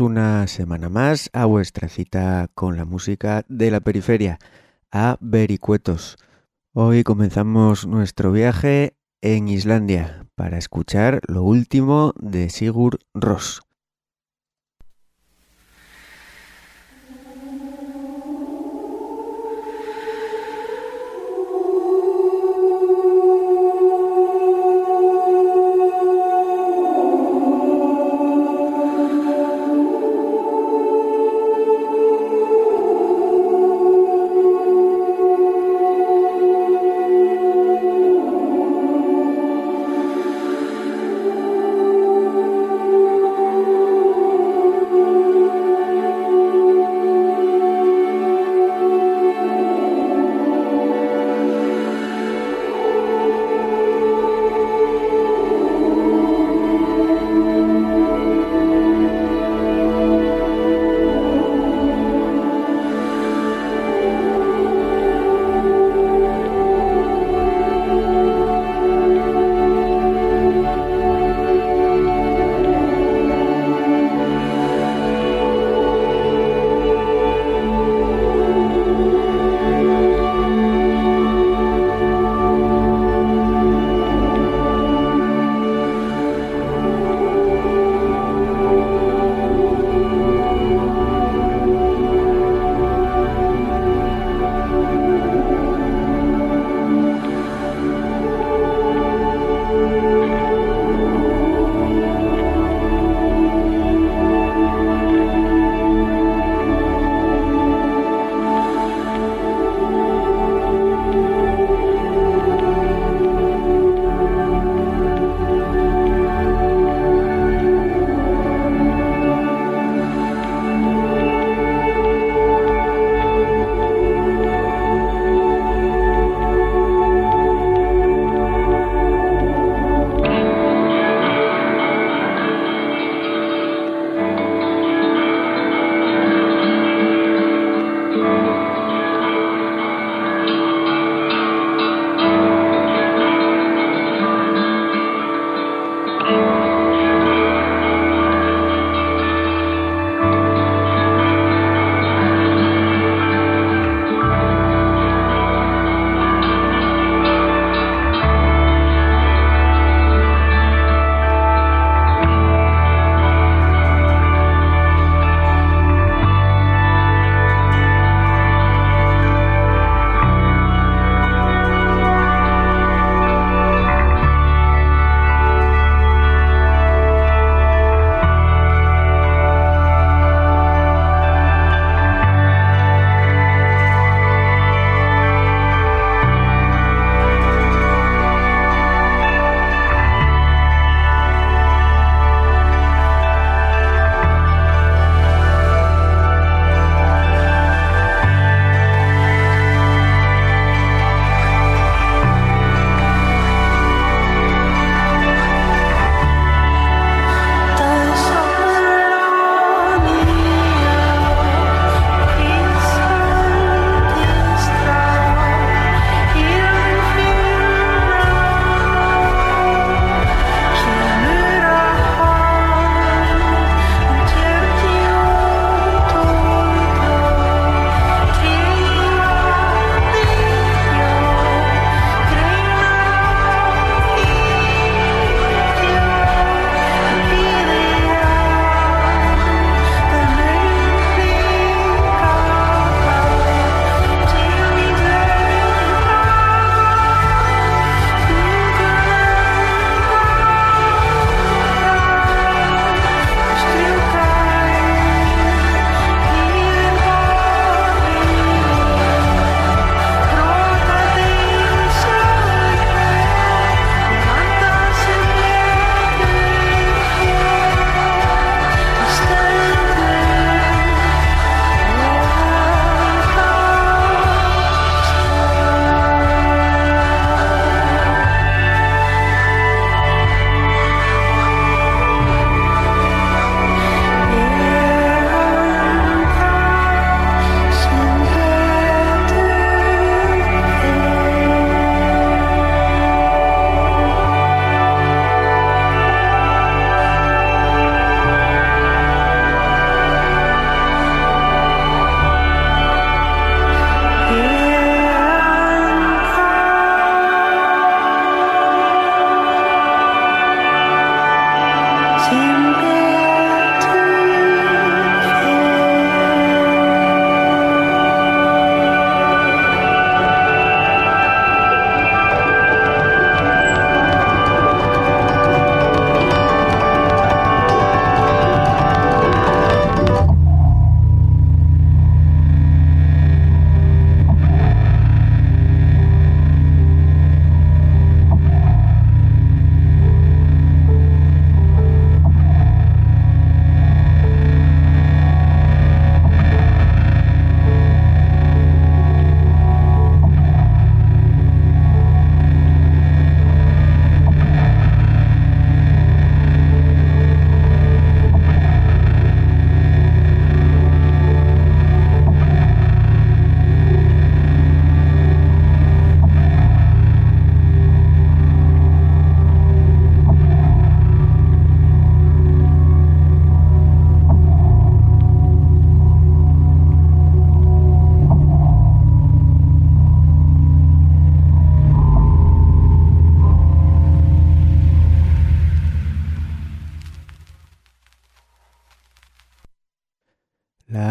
Una semana más a vuestra cita con la música de la periferia, a Vericuetos. Hoy comenzamos nuestro viaje en Islandia para escuchar lo último de Sigur Ross.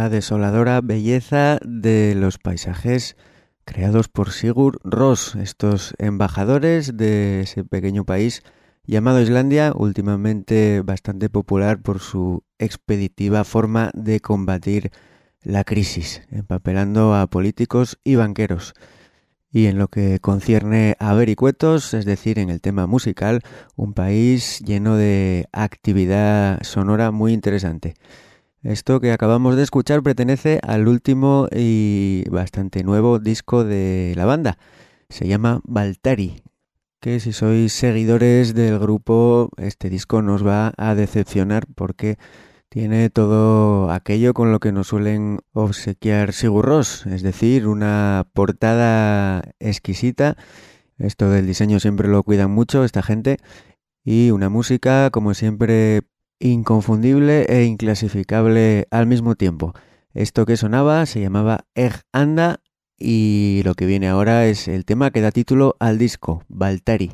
La desoladora belleza de los paisajes creados por Sigur Ross, estos embajadores de ese pequeño país llamado Islandia, últimamente bastante popular por su expeditiva forma de combatir la crisis, empapelando a políticos y banqueros. Y en lo que concierne a vericuetos, es decir, en el tema musical, un país lleno de actividad sonora muy interesante. Esto que acabamos de escuchar pertenece al último y bastante nuevo disco de la banda. Se llama Baltari, que si sois seguidores del grupo, este disco nos va a decepcionar porque tiene todo aquello con lo que nos suelen obsequiar Sigurros, es decir, una portada exquisita. Esto del diseño siempre lo cuidan mucho esta gente. Y una música, como siempre, inconfundible e inclasificable al mismo tiempo. Esto que sonaba se llamaba Egg Anda y lo que viene ahora es el tema que da título al disco, Baltari.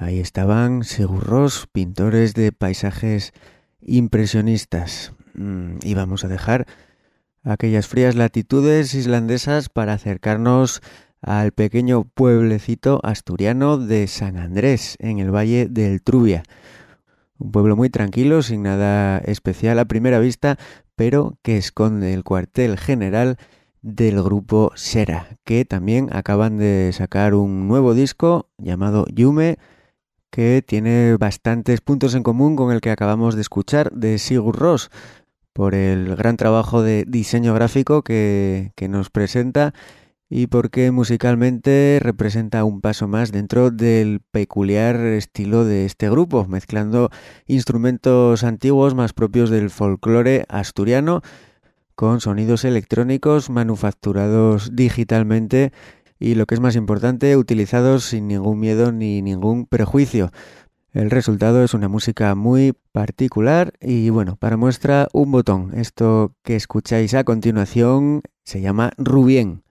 Ahí estaban Ross, pintores de paisajes impresionistas. Mm, y vamos a dejar aquellas frías latitudes islandesas para acercarnos al pequeño pueblecito asturiano de San Andrés, en el valle del Trubia. Un pueblo muy tranquilo, sin nada especial a primera vista, pero que esconde el cuartel general del grupo Sera, que también acaban de sacar un nuevo disco llamado Yume, que tiene bastantes puntos en común con el que acabamos de escuchar de Sigur Ross, por el gran trabajo de diseño gráfico que, que nos presenta y porque musicalmente representa un paso más dentro del peculiar estilo de este grupo, mezclando instrumentos antiguos más propios del folclore asturiano con sonidos electrónicos manufacturados digitalmente y lo que es más importante, utilizados sin ningún miedo ni ningún prejuicio. El resultado es una música muy particular y bueno, para muestra un botón. Esto que escucháis a continuación se llama Rubien.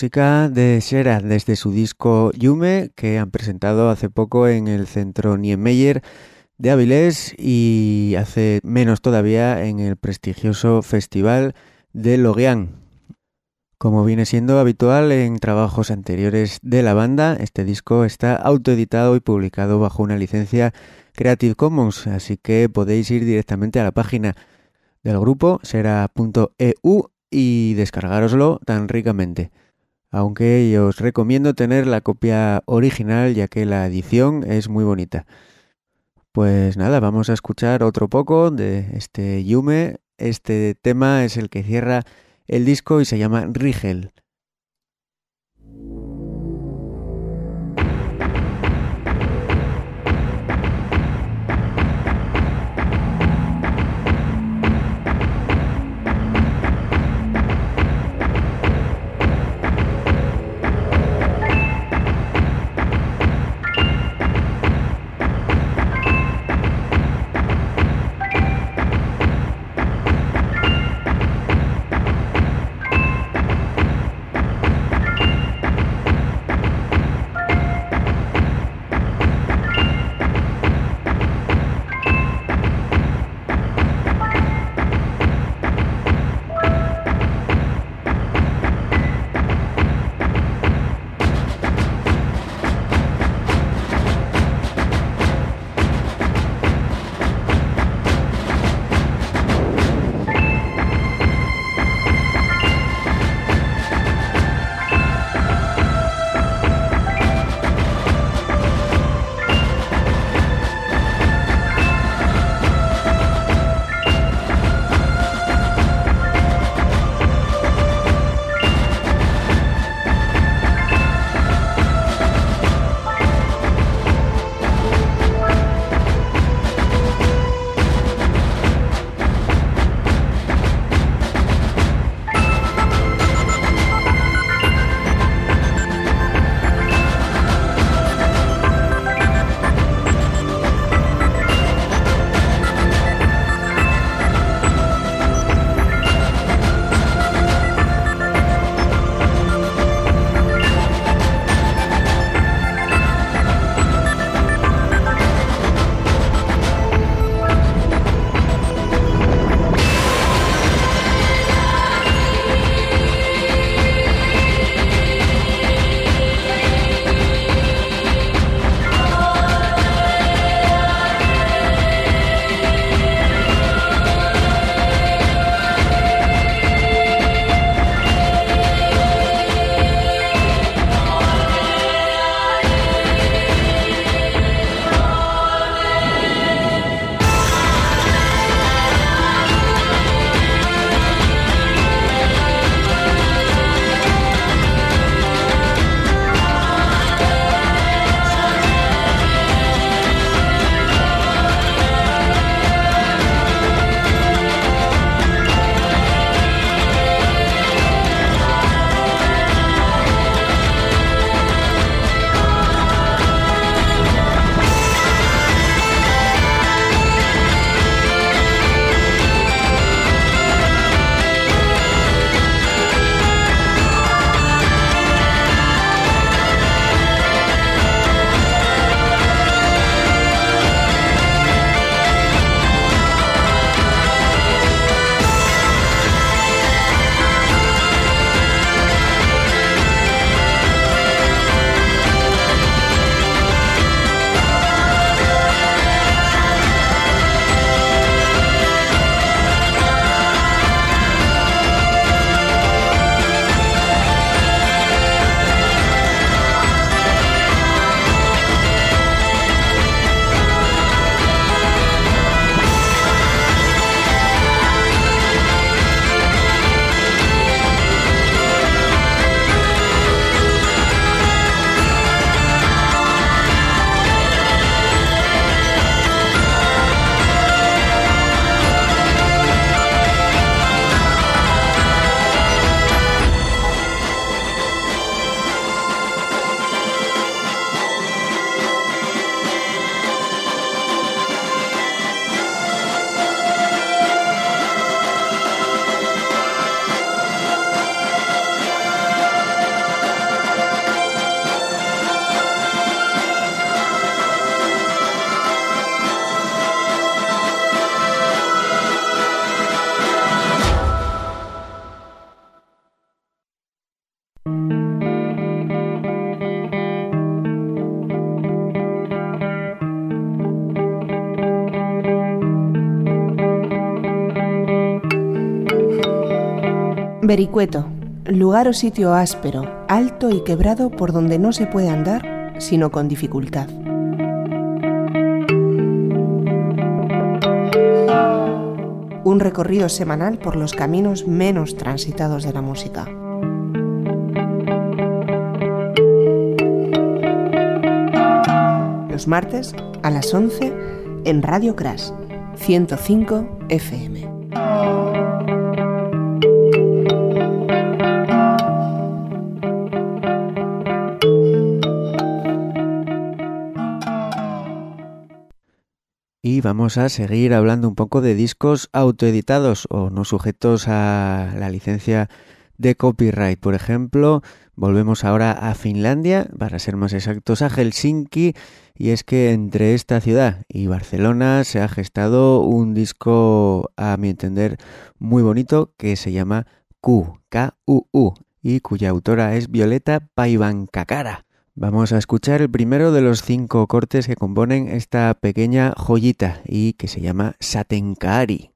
Música de Shera desde su disco Yume, que han presentado hace poco en el centro Niemeyer de Avilés y hace menos todavía en el prestigioso Festival de Loguian. Como viene siendo habitual en trabajos anteriores de la banda, este disco está autoeditado y publicado bajo una licencia Creative Commons, así que podéis ir directamente a la página del grupo, será.eu, y descargaroslo tan ricamente. Aunque os recomiendo tener la copia original ya que la edición es muy bonita. Pues nada, vamos a escuchar otro poco de este Yume. Este tema es el que cierra el disco y se llama Rigel. Vericueto, lugar o sitio áspero, alto y quebrado por donde no se puede andar sino con dificultad. Un recorrido semanal por los caminos menos transitados de la música. Los martes a las 11 en Radio Crash 105 FM. Y vamos a seguir hablando un poco de discos autoeditados o no sujetos a la licencia de copyright. Por ejemplo, volvemos ahora a Finlandia, para ser más exactos a Helsinki, y es que entre esta ciudad y Barcelona se ha gestado un disco, a mi entender, muy bonito que se llama Q, K-U-U, y cuya autora es Violeta Paivankakara. Vamos a escuchar el primero de los cinco cortes que componen esta pequeña joyita y que se llama Satenkari.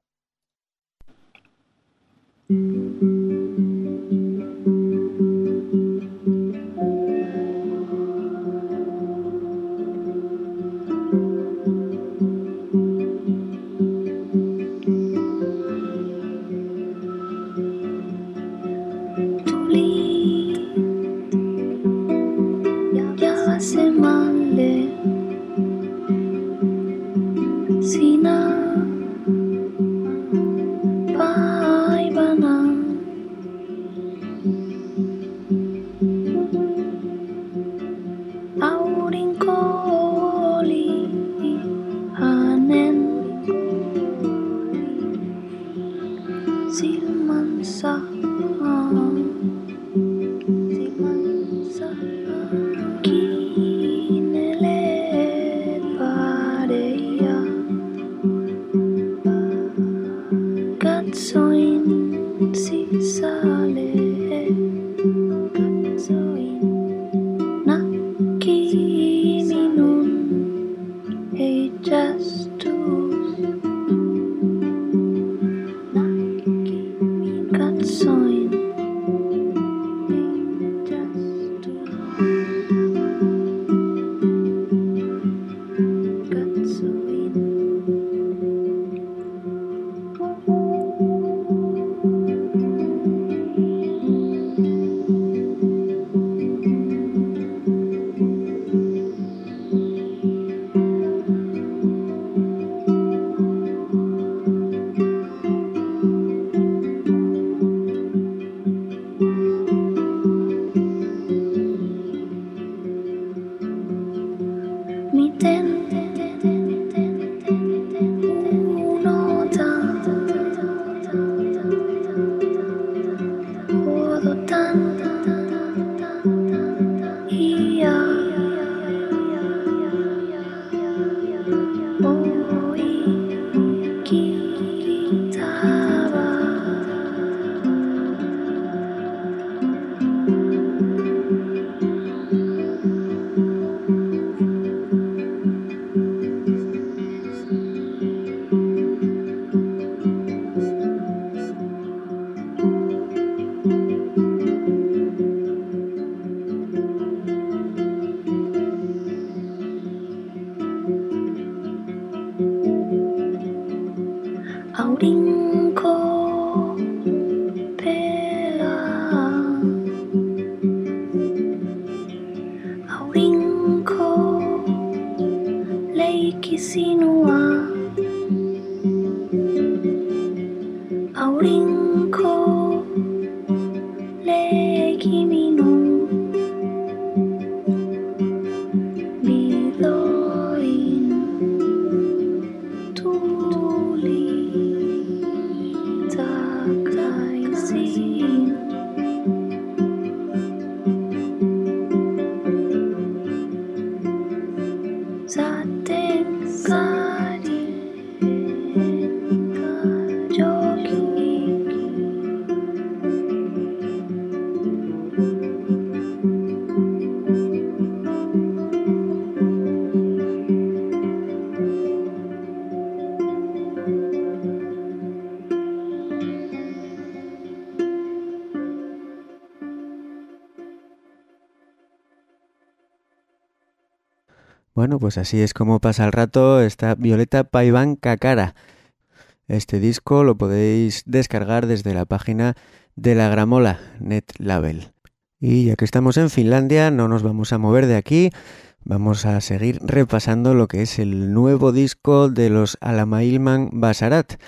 outside. Pues así es como pasa el rato esta Violeta Paiván Cacara. Este disco lo podéis descargar desde la página de la Gramola Net Label. Y ya que estamos en Finlandia, no nos vamos a mover de aquí, vamos a seguir repasando lo que es el nuevo disco de los Alamailman Basarat,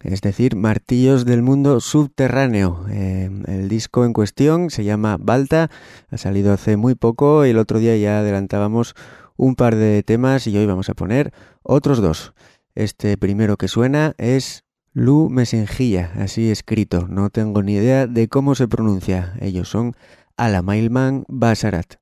es decir, Martillos del Mundo Subterráneo. Eh, el disco en cuestión se llama Balta, ha salido hace muy poco y el otro día ya adelantábamos un par de temas y hoy vamos a poner otros dos. Este primero que suena es Lu Mesengilla, así escrito. No tengo ni idea de cómo se pronuncia. Ellos son Alamailman Basarat.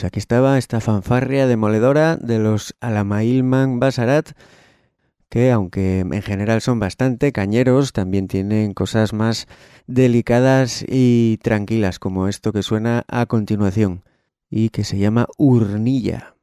Pues aquí estaba esta fanfarria demoledora de los Alamailman Basarat, que aunque en general son bastante cañeros, también tienen cosas más delicadas y tranquilas, como esto que suena a continuación, y que se llama Urnilla.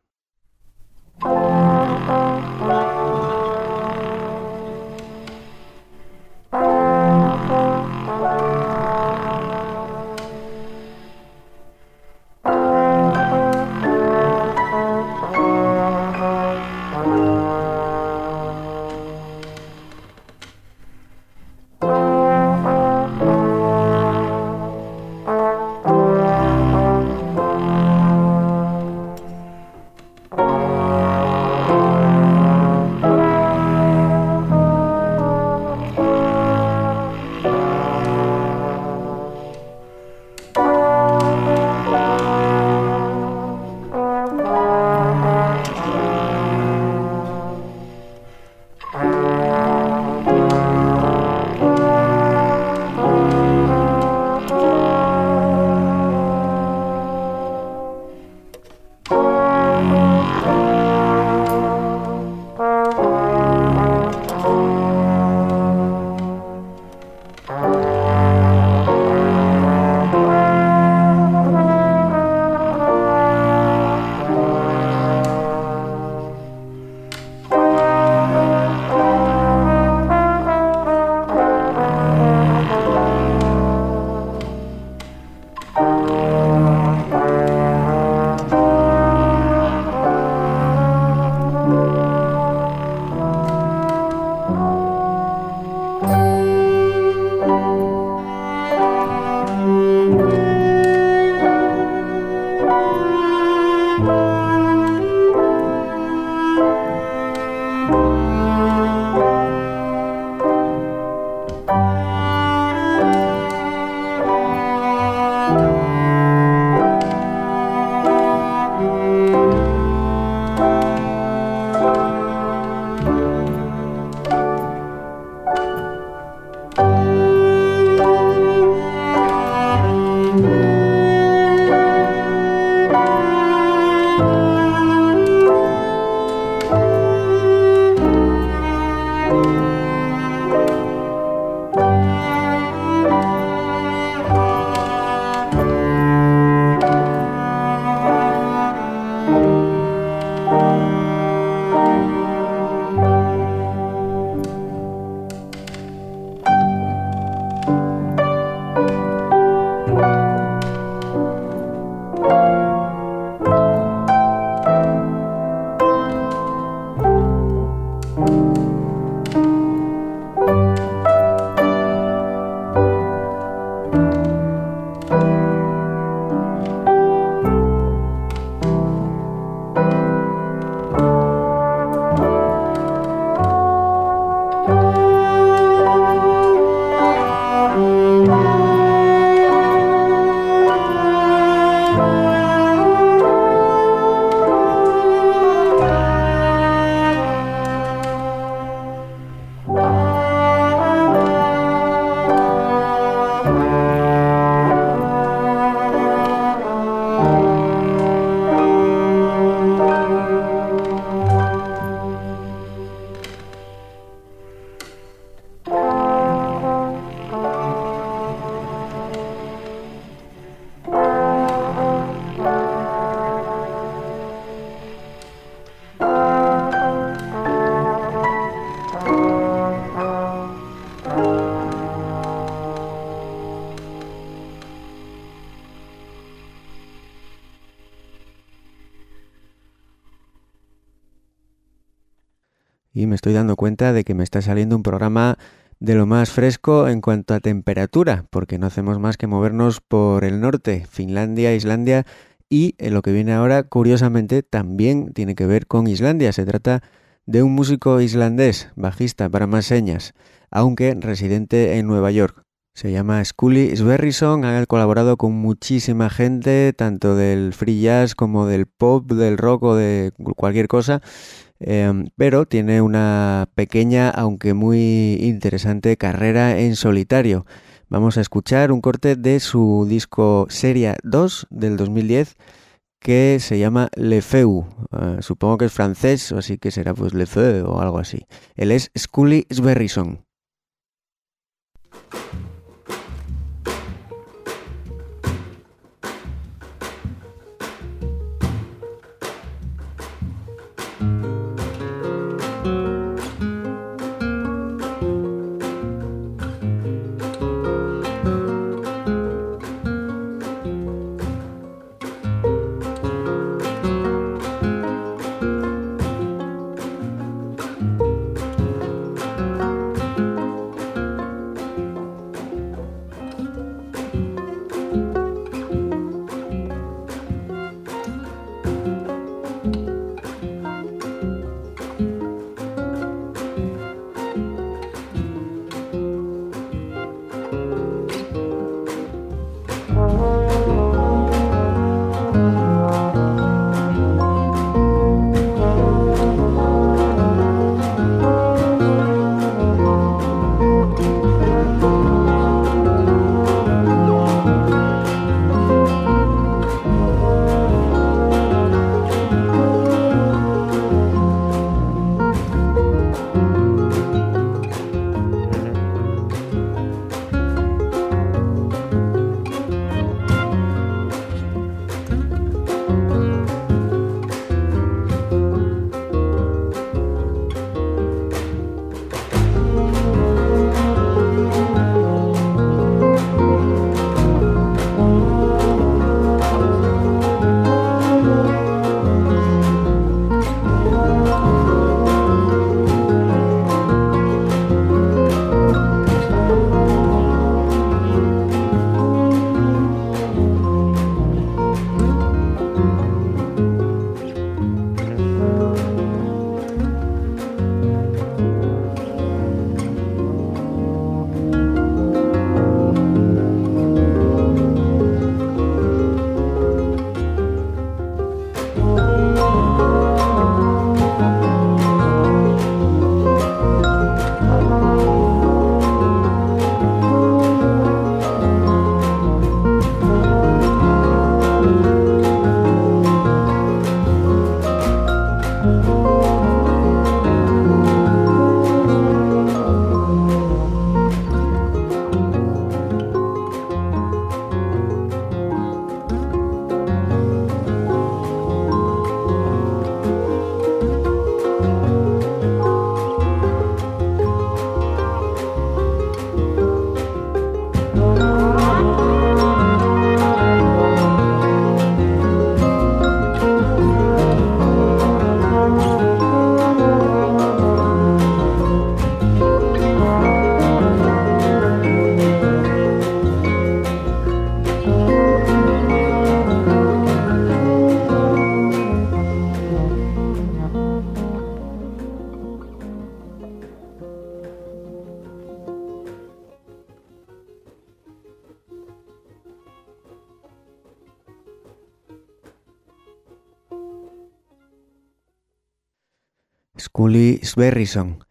Estoy dando cuenta de que me está saliendo un programa de lo más fresco en cuanto a temperatura, porque no hacemos más que movernos por el norte, Finlandia, Islandia y en lo que viene ahora, curiosamente, también tiene que ver con Islandia. Se trata de un músico islandés, bajista para más señas, aunque residente en Nueva York. Se llama Scully Sverrison, ha colaborado con muchísima gente, tanto del free jazz como del pop, del rock o de cualquier cosa. Em, pero tiene una pequeña, aunque muy interesante carrera en solitario. Vamos a escuchar un corte de su disco Seria 2 del 2010 que se llama Le Feu. Eh, supongo que es francés, así que será pues Le Feu o algo así. Él es Scully Sverrison. Scully Sverrison.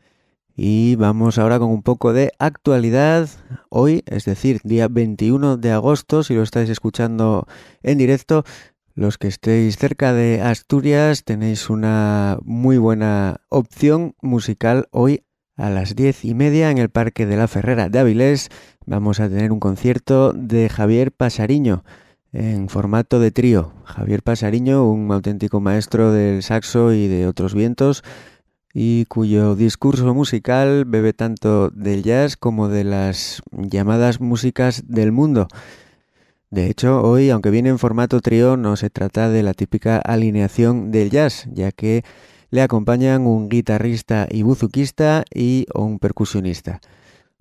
Y vamos ahora con un poco de actualidad. Hoy, es decir, día 21 de agosto, si lo estáis escuchando en directo, los que estéis cerca de Asturias tenéis una muy buena opción musical hoy a las diez y media en el Parque de la Ferrera de Avilés. Vamos a tener un concierto de Javier Pasariño en formato de trío. Javier Pasariño, un auténtico maestro del saxo y de otros vientos y cuyo discurso musical bebe tanto del jazz como de las llamadas músicas del mundo. De hecho, hoy, aunque viene en formato trío, no se trata de la típica alineación del jazz, ya que le acompañan un guitarrista y buzuquista y un percusionista.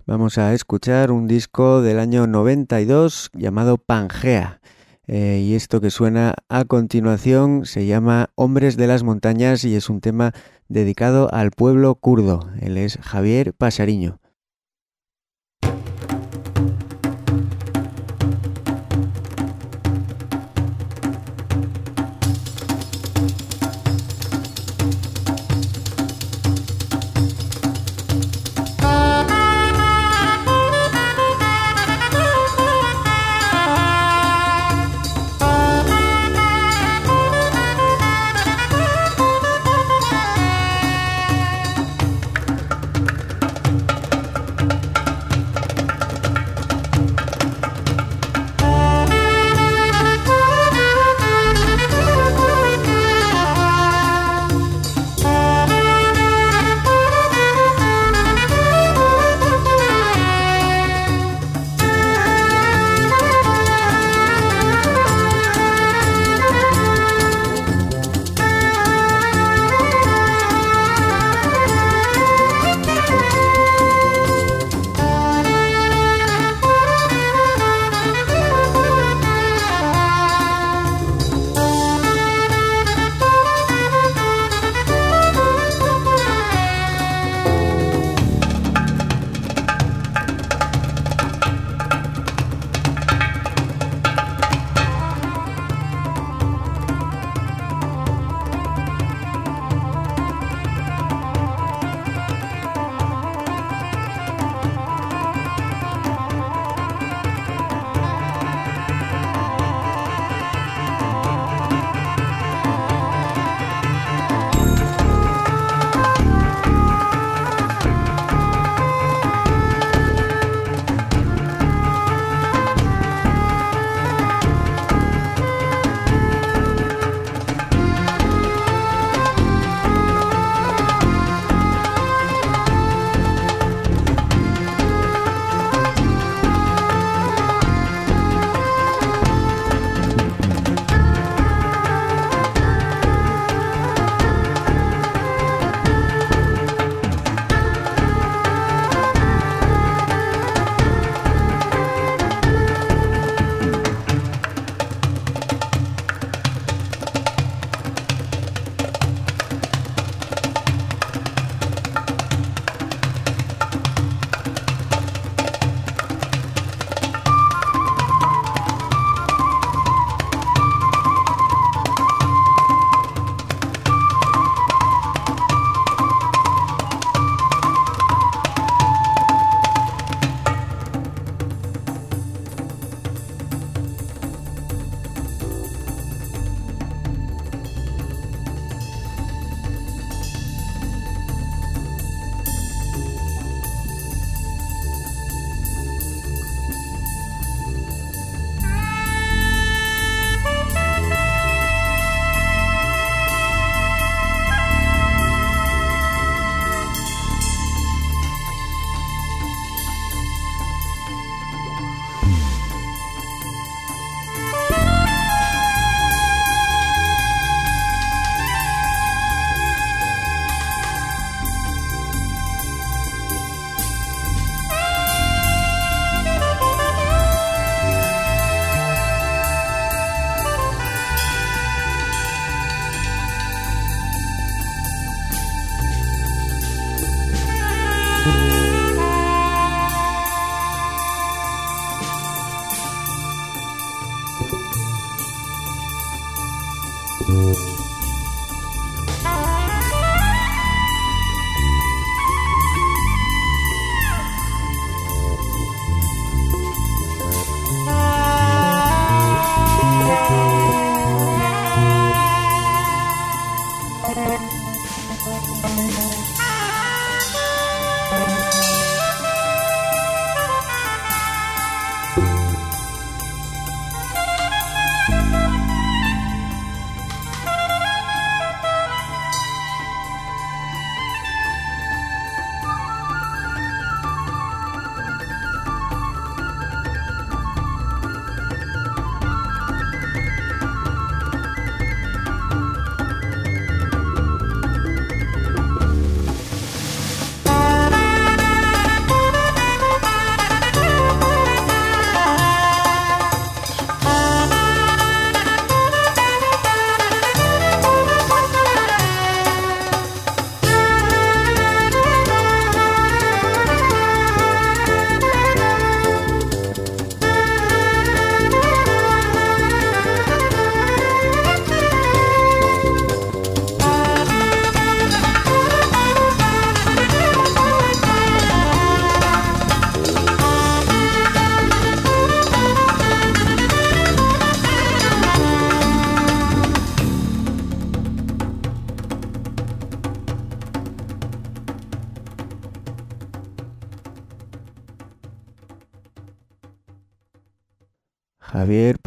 Vamos a escuchar un disco del año 92 llamado Pangea. Eh, y esto que suena a continuación se llama Hombres de las Montañas y es un tema dedicado al pueblo kurdo. Él es Javier Pasariño.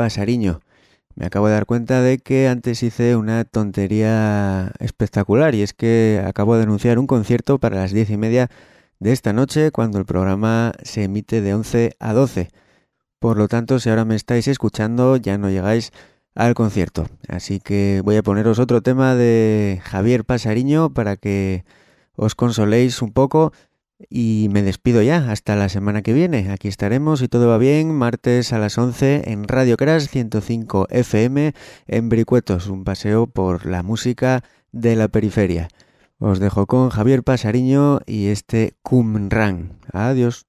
Pasariño. Me acabo de dar cuenta de que antes hice una tontería espectacular y es que acabo de anunciar un concierto para las diez y media de esta noche cuando el programa se emite de 11 a 12. Por lo tanto, si ahora me estáis escuchando ya no llegáis al concierto. Así que voy a poneros otro tema de Javier Pasariño para que os consoléis un poco y me despido ya, hasta la semana que viene. Aquí estaremos, y todo va bien, martes a las 11 en Radio Crash 105 FM en Bricuetos, un paseo por la música de la periferia. Os dejo con Javier Pasariño y este Cumran. Adiós.